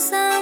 さん